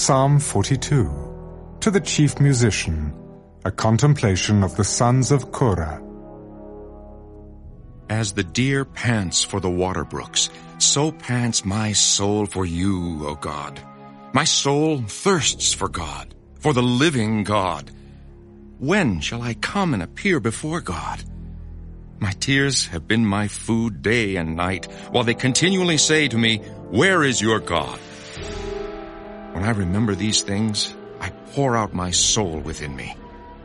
Psalm 42 To the chief musician, a contemplation of the sons of Korah. As the deer pants for the water brooks, so pants my soul for you, O God. My soul thirsts for God, for the living God. When shall I come and appear before God? My tears have been my food day and night, while they continually say to me, Where is your God? When I remember these things, I pour out my soul within me.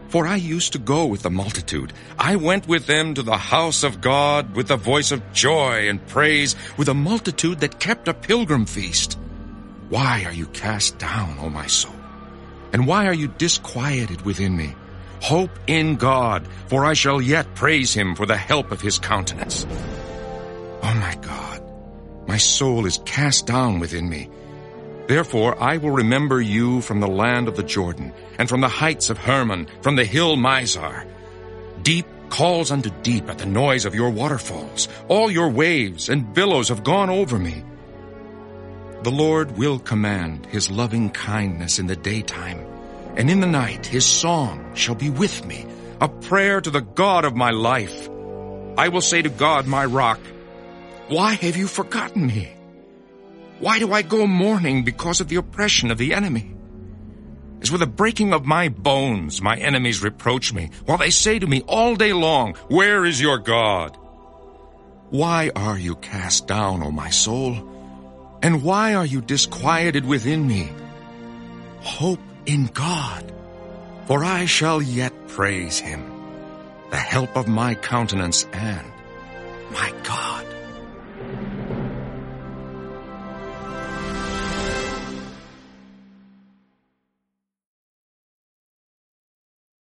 For I used to go with the multitude. I went with them to the house of God with the voice of joy and praise, with a multitude that kept a pilgrim feast. Why are you cast down, O my soul? And why are you disquieted within me? Hope in God, for I shall yet praise him for the help of his countenance. Oh my God, my soul is cast down within me. Therefore I will remember you from the land of the Jordan, and from the heights of Hermon, from the hill Mizar. Deep calls unto deep at the noise of your waterfalls. All your waves and billows have gone over me. The Lord will command his loving kindness in the daytime, and in the night his song shall be with me, a prayer to the God of my life. I will say to God, my rock, why have you forgotten me? Why do I go mourning because of the oppression of the enemy? As with the breaking of my bones, my enemies reproach me, while they say to me all day long, Where is your God? Why are you cast down, O my soul? And why are you disquieted within me? Hope in God, for I shall yet praise him, the help of my countenance and my God.